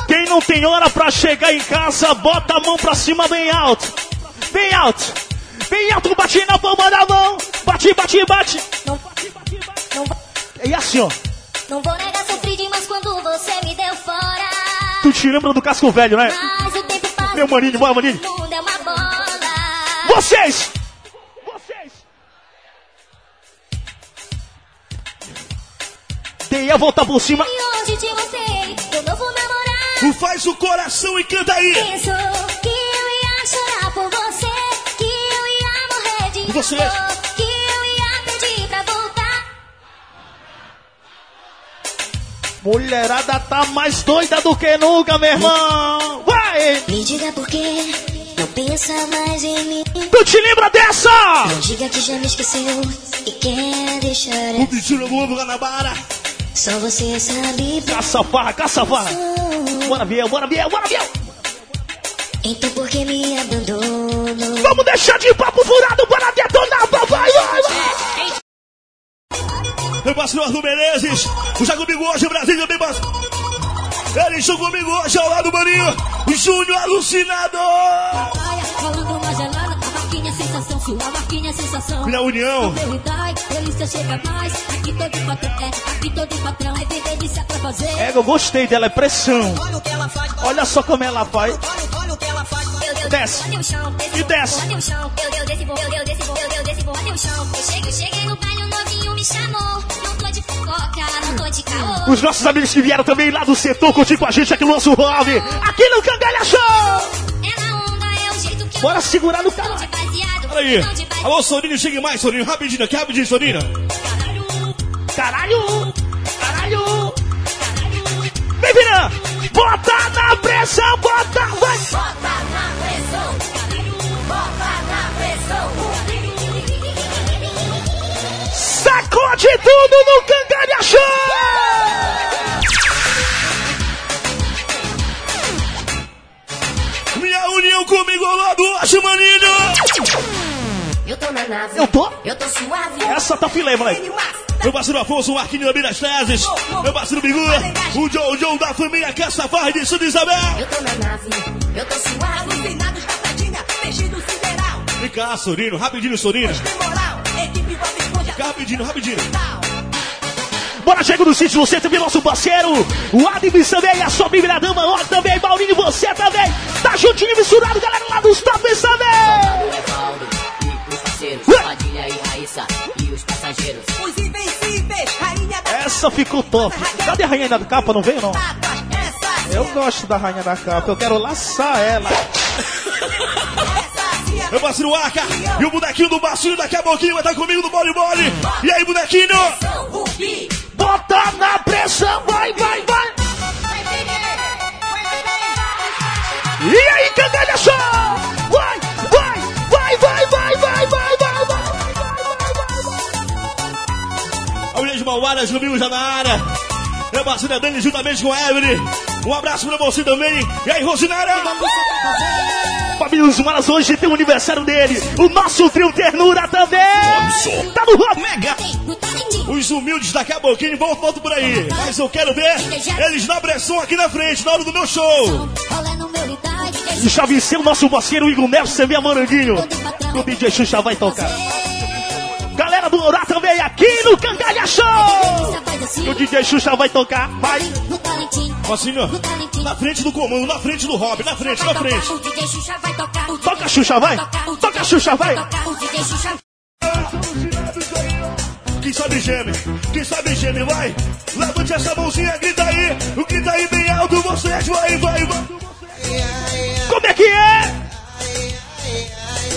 Quem não tem hora pra chegar em casa, bota a mão pra cima bem alto. Bem alto. Bem alto, bate na palma da mão. Bate, bate, bate. Não, não, E assim, ó. não vou negar, sofri demais quando você me deu fora. Tu te lembra do casco velho, né? Mas passa. Meu maninho, bora, maninho. O mundo é uma bola. Vocês! Vocês! Dei a volta por cima. E onde te mostrei, meu novo namorado. Faz o coração e canta aí. Pensou que eu ia chorar por você, que eu ia morrer de Você. amor, que eu ia pedir pra voltar. Mulherada tá mais doida do que nunca, meu irmão. Vai! Me diga por quê, não pensa mais em mim. Tu te lembra dessa? Não diga que já me esqueceu e quer deixar O Pitino Globo Guanabara. Só você sabe Caça farra, caça farra. Bora, Biel, bora, Biel, bora, Biel. Então por que me abandonou? Vamos deixar de papo furado para detonar, papai. Vai, vai. Meu parceiro Arthur Menezes. O Jago comigo hoje, Brasília, bem parceiro. Eles estão comigo hoje ao lado do Maninho. Júnior Alucinado. Sua marquinha é sensação. Minha união. Verdade, delícia chega mais. Aqui tô de patrão, é, aqui tô de patrão, é delícia pra fazer. É, eu gostei dela, é pressão. Olha o que ela faz, Olha só como ela faz. olha, o que ela faz. Desce. E desce. De de. Os nossos amigos que vieram também lá do setor curtir com a gente aqui no nosso hobby. Aqui no Cangalha Show. Bora segurar no caralho. Olha aí. baseado. Alô, Soninho, chegue mais, Soninho. Rapidinho aqui, rapidinho, Soninho. Caralho. Caralho. Vem, Viran. Bota na pressão, bota, vai. Bota na pressão, bota na pressão. Sacode tudo no Cangalha Show. Hoje, Maninho. Eu tô na nave, Eu tô. eu tô suave. Essa tá filé, moleque. Meu parceiro Afonso, o Marquinhos da Minas Teses. Meu parceiro Bigu, o John John da família Caça Farra de Santa Isabel. Eu tô na nave, eu tô suave. Alucinados da Pratinha, vestido sideral. Vem cá, Sorino, rapidinho, Sorino. Rapidinho, rapidinho. Bora, chega no sítio, você também, nosso parceiro. O Adibis também, a sua primeira dama, ó, também, Maurinho, você também. Tá juntinho, misturado, galera lá dos tops também. E. Padilha e Raíssa e os passageiros. Os invencíveis, rainha da Essa ficou top. Cadê a rainha da capa? Não veio, não? Eu gosto da rainha da capa, eu quero laçar ela. é Meu parceiro Arca e o bonequinho do bacinho daqui a pouquinho vai estar comigo no Bole Bole. E aí, bonequinho? Bota na pressão, vai, vai, vai. E aí, cangalha show! Vai, vai, vai, vai, vai, vai, vai, vai, vai, A William de Malvadas, Domingo já na área. É Dani juntamente com a Evelyn. Um abraço pra você também. E aí, Rosinara? Família dos Maras hoje tem o aniversário dele. O nosso trio Ternura também. Tá no rock. Mega. Os humildes daqui a pouquinho vão voltam por aí. Mas eu quero ver eles na pressão aqui na frente, na hora do meu show. Meu lidade, E Chavecinho, nosso parceiro Igor Nelson, você vê a Moranguinho. O DJ Xuxa vai tocar. Orá também aqui no Cangalha Show. O DJ Xuxa vai tocar. Vai. talentinho. na frente do comando, na frente do Rob, na frente, na frente. Toca, Xuxa, vai. Toca, Xuxa, vai. Quem sabe geme, quem sabe geme, vai. Levante essa mãozinha, grita aí. O grita aí bem alto, vocês, vai, vai, vai. Como é que é?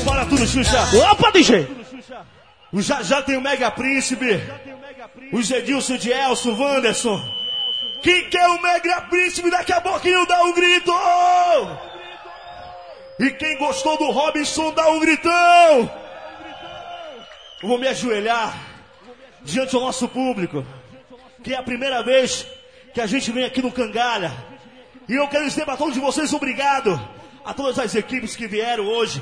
Para tudo, Xuxa. Opa, DJ. O Já Já tem o Mega Príncipe. Os Edilson de Elson, Wanderson. Quem quer o Mega Príncipe daqui a pouquinho dá um grito! E quem gostou do Robinson dá um gritão! Eu vou me ajoelhar diante do nosso público. Que é a primeira vez que a gente vem aqui no Cangalha. E eu quero dizer para todos vocês obrigado. A todas as equipes que vieram hoje.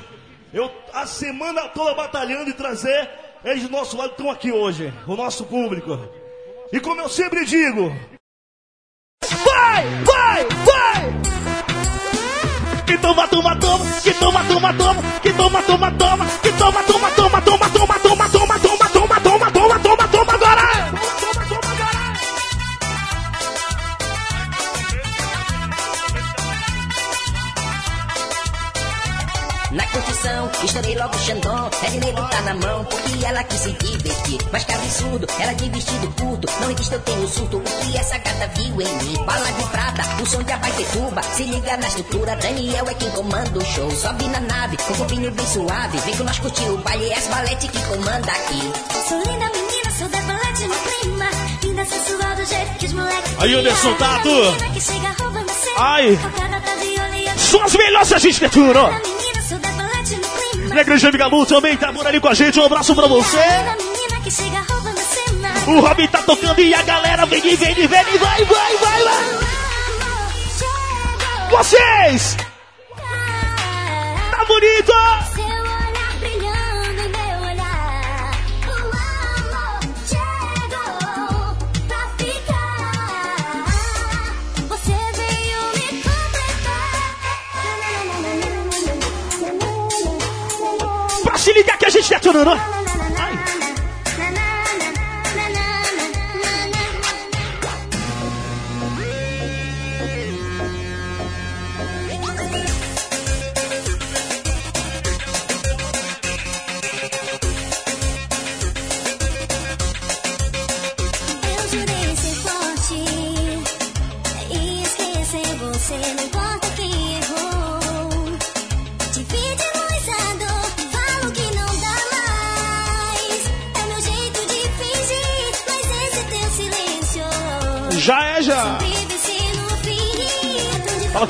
Eu a semana toda batalhando e trazer eles do nosso lado estão aqui hoje, o nosso público. E como eu sempre digo, Vai, vai, vai! Que toma, toma, toma, que toma, toma, toma, que toma, toma, toma, que toma, toma, toma, toma, toma, toma, toma, toma, toma, Curtição, estourei logo o Xandão. É de nego tá na mão, porque ela quis se divertir. Mas que absurdo, ela de vestido curto. Não existe, eu tenho surto. O que essa gata viu em mim? Bala de prata, o som de Abaitetuba. Se liga na estrutura, Daniel é quem comanda o show. Sobe na nave, com roupinho bem suave. Vem que nós curtir o baile, é as balete que comanda aqui. Sou linda menina, sou decolete no clima. Linda sensual do jeito que os moleques. Aí, Anderson. Tato. Chega roubando cena. Ai. Tocada da viola e a São as melhores arquitetura! A Igreja Galu também tá por ali com a gente. Um abraço pra você. O Robin tá tocando e a galera vem, vem, vem, vem, vai, vai, vai, vai! Vocês! 시작 전에는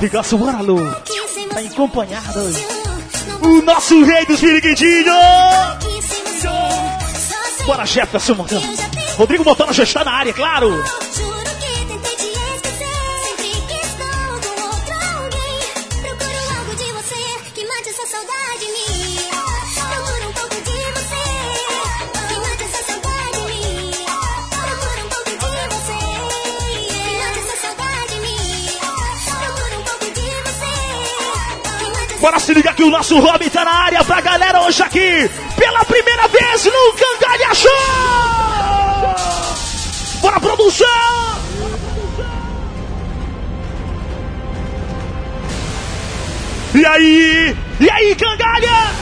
Ligaço, bora, Lu. Tá, tá acompanhado hoje. O nosso rei dos piriguidinhos. Bora, Jefferson Montão. Rodrigo Montano já está na área, claro. Bora se ligar que o nosso Robin tá na área pra galera hoje aqui. Pela primeira vez no Cangalha Show. Bora, produção. E aí? E aí, Cangalha?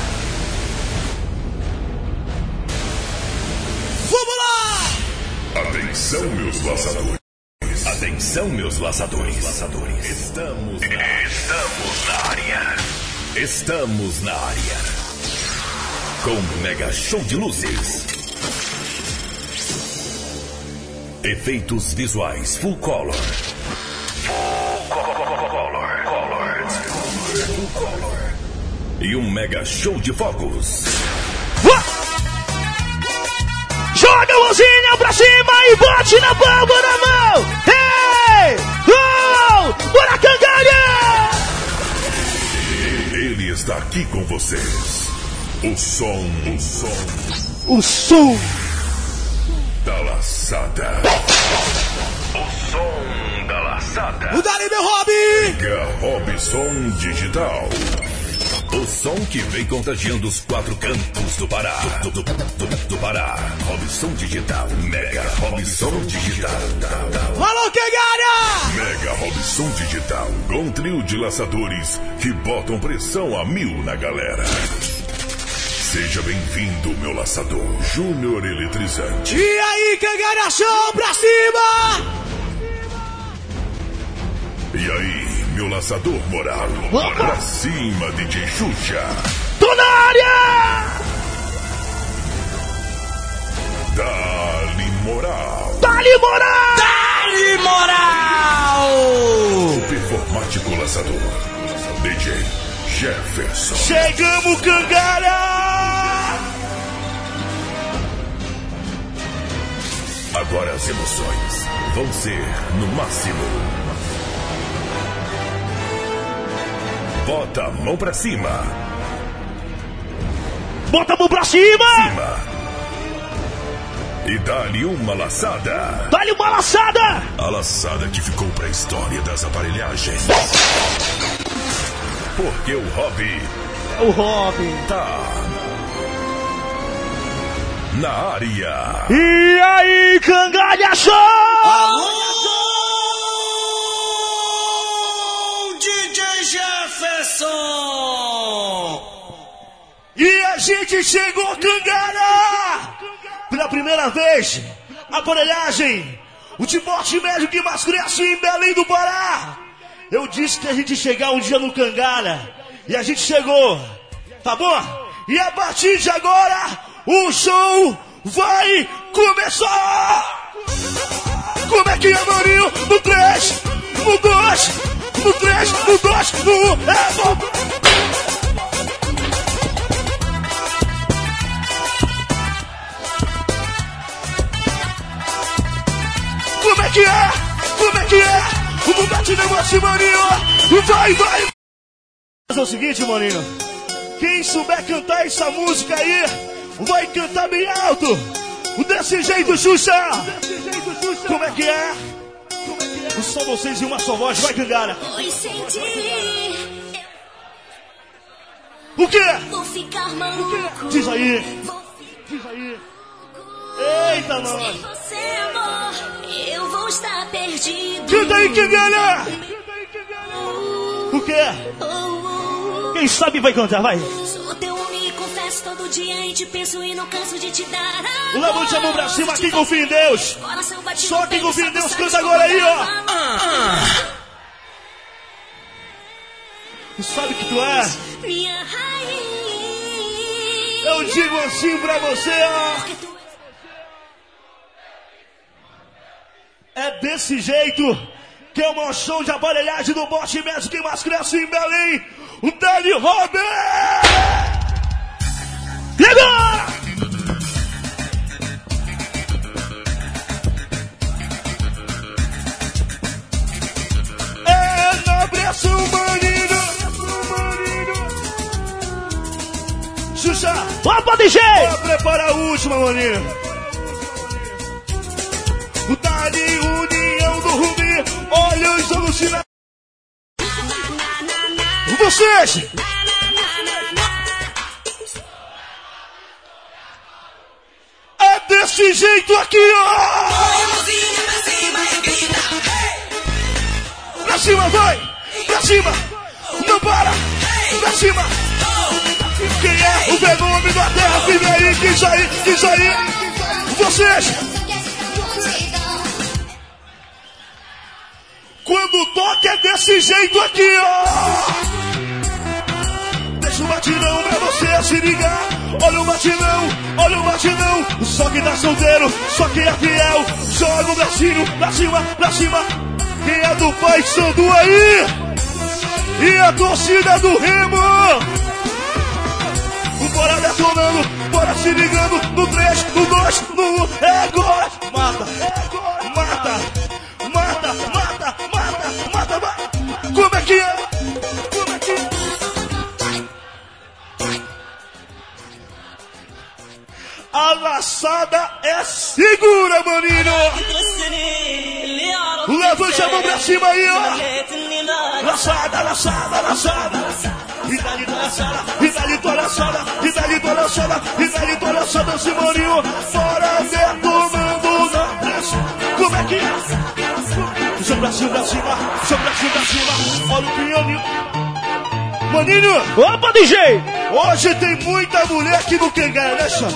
vamos lá! Atenção, meus laçadores. Atenção, meus laçadores. Estamos na... Estamos na área. Estamos na área. Com mega show de luzes. Efeitos visuais full color. Full color. Full color. E um mega show de fogos. Joga a mãozinha pra cima e bate na palma da mão. Ei! Oh! Bora, Cangalha! Está aqui com vocês. O som, o som O som da laçada. O som da laçada. O Dali, meu hobby! Mega Robson Digital. O som que vem contagiando os quatro cantos do Pará. Do, do, do- do Pará. Robson Digital. Mega Robson Digital. Alô, Cangalha! Mega Robson Digital. Com trio de laçadores que botam pressão a mil na galera. Seja bem-vindo, meu laçador. Júnior Eletrizante. E aí, Cangalha Show pra cima! Aí, meu laçador moral. Pra cima, DJ Xuxa. Tô na área! Dali moral. Dali moral! Dali moral! O performático laçador. DJ Jefferson. Chegamos, Cangalha! Agora as emoções vão ser no máximo. Bota a mão pra cima. Bota a mão pra cima. E dá-lhe uma laçada. Dá-lhe uma laçada. A laçada que ficou pra história das aparelhagens. Porque o hobby É o Robin. tá na área. E aí, cangalha show! DJ Jefferson! E a gente chegou, Cangara! Pela primeira vez, aparelhagem, o porte médio que mais cresce em Belém do Pará. Eu disse que a gente chegar um dia no Cangara, e a gente chegou, tá bom? E a partir de agora, o show vai começar! Como é que é, Maninho? No 3, no 2, no 3, no 2, no 1, é bom! Como é que é? Como é que é? O Bugatti negócio, maninho! Vai, vai! Fazer o seguinte, maninho. Quem souber cantar essa música aí, vai cantar bem alto! Desse jeito, Xuxa! Como é que é? Só vocês e uma só voz, vai, Cangara! Senti. O quê? Vou ficar maluco. Diz aí! Diz aí! Eita, Sem nós! você, amor, eu vou estar perdido. Canta aí, Cangara! O quê? Oh, oh, Quem sabe vai cantar, vai! oh. Sou teu confesso todo dia e te penso e não canso de te dar. Levante a mão pra cima, quem confia em Deus! Só quem confia em Deus canta agora aí, ó. amo. Tu sabe que tu é? Minha rainha. Eu digo assim pra você, ó! É desse jeito que é o show de aparelhagem do bote médio que mais cresce em Belém, o Dani Robert! E agora? É na pressão, maninho! Xuxa! Opa, DJ! Prepara a última, maninho! O Dani União do Rubi, olhos alucinados. Vocês! Desse jeito aqui, ó! Pra cima, vai! Pra cima! Não para! Pra cima! Quem é o fenômeno da terra? Vem aí, diz aí, diz aí! Vocês! Quando toca é desse jeito aqui, ó! O batidão pra você se ligar. Olha o batidão, olha o batidão. Só quem tá solteiro, só quem é fiel. Joga o bracinho pra cima, pra cima. Quem é do Pai Sandu aí? E a torcida do Remo? Bora detonando, bora se ligando. No 3, no 2, no 1. É agora! Mata, é! Mata, mata, mata, mata, mata, mata. Como é que é A laçada é segura, maninho! Levante a mão pra cima aí, ó! Laçada, laçada, laçada! E dali tua laçada, e dali tua laçada, e dali tua laçada, e Simoninho! Fora detonando na pressa! Como é que é? Pra cima, pra cima, joga pra pra cima! Olha o pianinho! Maninho! Opa, DJ! Hoje tem muita mulher aqui no Cangalha, né, Chá?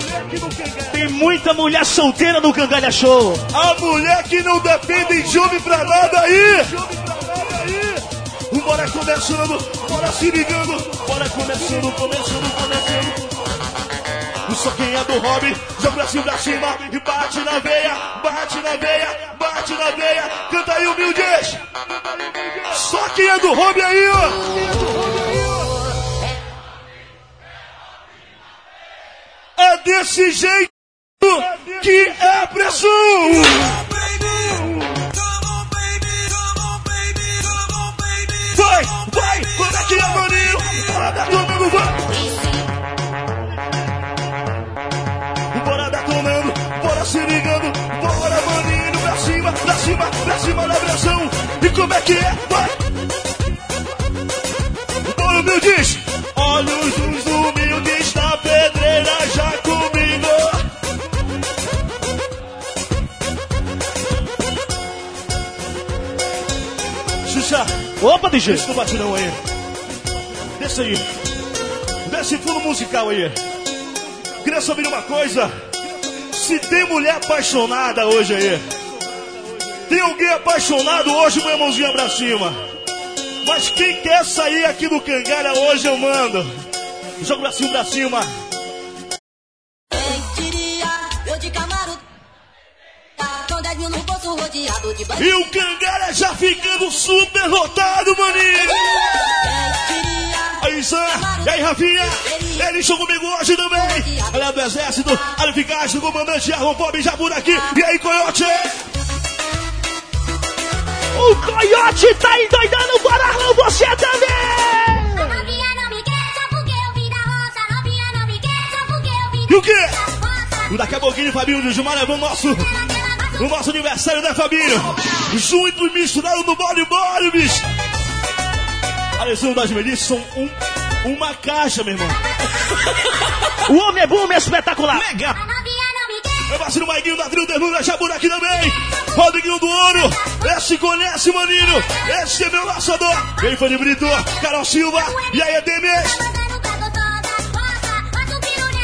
Tem muita mulher solteira no Cangalha Show. A mulher que não depende de homem pra nada aí. Bora começando, bora se ligando. Bora começando, começando, começando. Só quem é do hobby, joga pra cima, pra cima e bate na veia, bate na veia, bate na veia. Canta aí, humildes. Só quem é do hobby aí, ó. É desse jeito que é preço. Vai, vai, como é que é maninho? Anda comigo, vai. Bora dar tomando, bora se ligando, bora maninho pra cima, pra cima, pra cima da pressão. E como é que é? Vai. Olha o meu disco, olha os dos Opa, DJ. Desce no batidão aí. Desce aí. Desce fundo musical aí. Queria saber uma coisa. Se tem mulher apaixonada hoje aí. Tem alguém apaixonado hoje, meu irmãozinho pra cima. Mas quem quer sair aqui do Cangalha hoje, eu mando. Joga o bracinho pra cima. Rodeado de E o Cangalha já ficando super lotado, maninho. Aí, Sam. E aí, Rafinha? Eles estão comigo hoje também. Galera do Exército, Alificaz, do comandante Arron Bob já por aqui. E aí, Coyote? O Coyote tá endoidando para Arlão, você também! Novinha não me quer só porque eu vim da roça. Novinha não me quer só porque eu vim E o quê? Daqui a pouquinho, Fabinho de Gilmar levou o nosso, o nosso aniversário, né, Fabinho? Junto e misturado no bode bode, bicho. Alessandro das Melissas são um, uma caixa, meu irmão. O homem é bom, é espetacular. Mega. Meu parceiro Maiguinho da Trio Ternura por aqui também. Rodriguinho do Ouro. Esse conhece, maninho. Esse é meu laçador. De Brito? Carol Silva. E aí, Demes?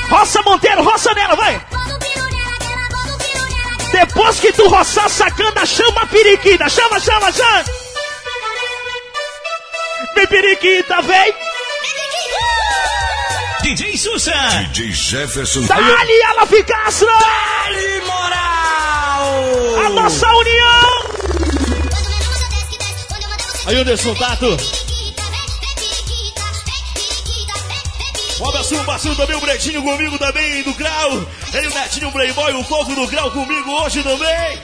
Roça Monteiro, roça nela, vai! Depois que tu roçar sacana, chama a periquita, chama, chama, chama! Vem periquita, vem! DJ Sussa. DJ Jefferson. Dali, ela Castro! Dali, moral! A nossa união! Aí, Anderson Tato. Um abraço, um parceiro também, o Bretinho comigo também, do Grau. Ele, o Netinho Playboy, o Coco do Grau comigo hoje também.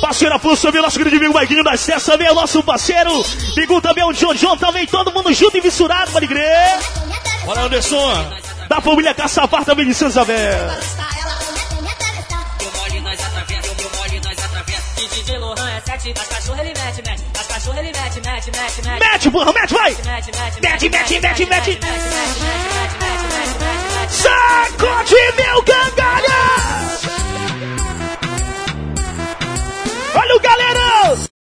Parceira Plus também, nosso querido amigo Maiguinho da Cessa também, é o nosso parceiro. Bigu também, o John também, todo mundo junto e misturado, pode crer. Bora, Anderson. Da família Caçapar também de São Isabel. Lohan é sete, as cachorras ele mete, mete. As cachorras ele mete, mete, mete, mete. Mete, mete, vai! Mete, mete, Mete, mete, mete, mete! mete. Sacode meu gangalha! Olha o galerão!